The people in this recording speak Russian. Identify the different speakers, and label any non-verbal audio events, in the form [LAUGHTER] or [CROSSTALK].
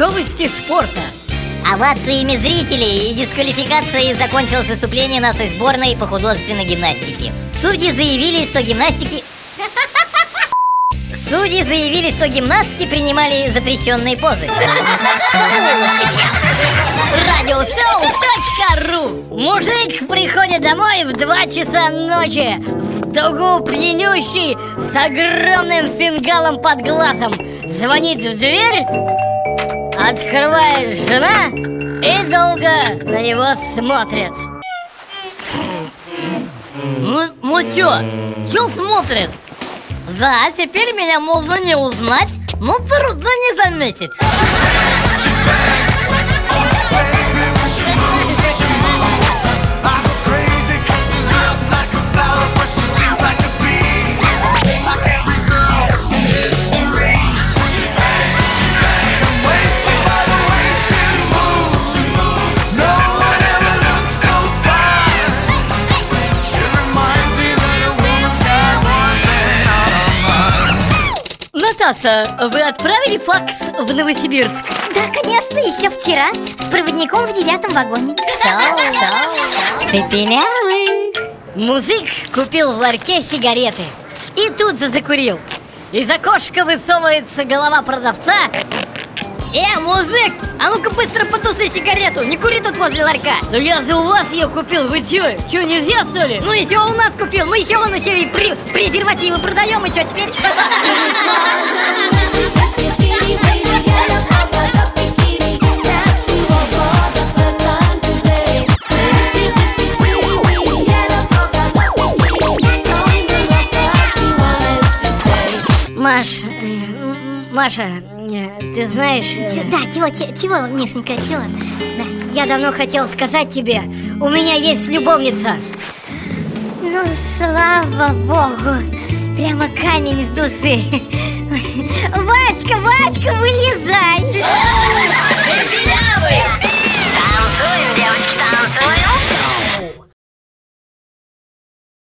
Speaker 1: новости спорта.
Speaker 2: Овациями зрителей и дисквалификацией закончилось выступление нашей сборной по художественной гимнастике. Судьи заявили, что гимнастики... [LAUGHS] Судьи заявили, что гимнастки принимали запрещенные позы.
Speaker 1: Радиошоу.ру Мужик приходит домой в 2 часа ночи В дугу пьянющий С огромным фингалом под глазом Звонит в дверь Открывает жена И долго на него смотрит Ну, ну чё? Чё смотрит? Да, теперь меня можно не узнать Ну трудно не заметить Наташа, вы отправили факс в Новосибирск?
Speaker 3: Да, конечно, еще вчера. С проводником в девятом вагоне.
Speaker 2: Цепелявый.
Speaker 1: Музык купил в ларьке сигареты. И тут же закурил. Из окошка высовывается голова продавца Э, музык, а ну-ка быстро потуси сигарету Не кури тут возле ларька Ну я за у вас ее купил, вы чё? Чё, нельзя что ли? Ну еще у нас купил, мы еще вон все и при- презервативы продаем И что теперь? Маш, Маша, э, ты знаешь... э,
Speaker 3: Т- Да, чего, чего, Мишенька, чего? Да.
Speaker 1: Я давно хотел сказать тебе, у меня есть любовница.
Speaker 3: Ну, слава богу Прямо камень с души [LAUGHS] Васька, Васька, вылезай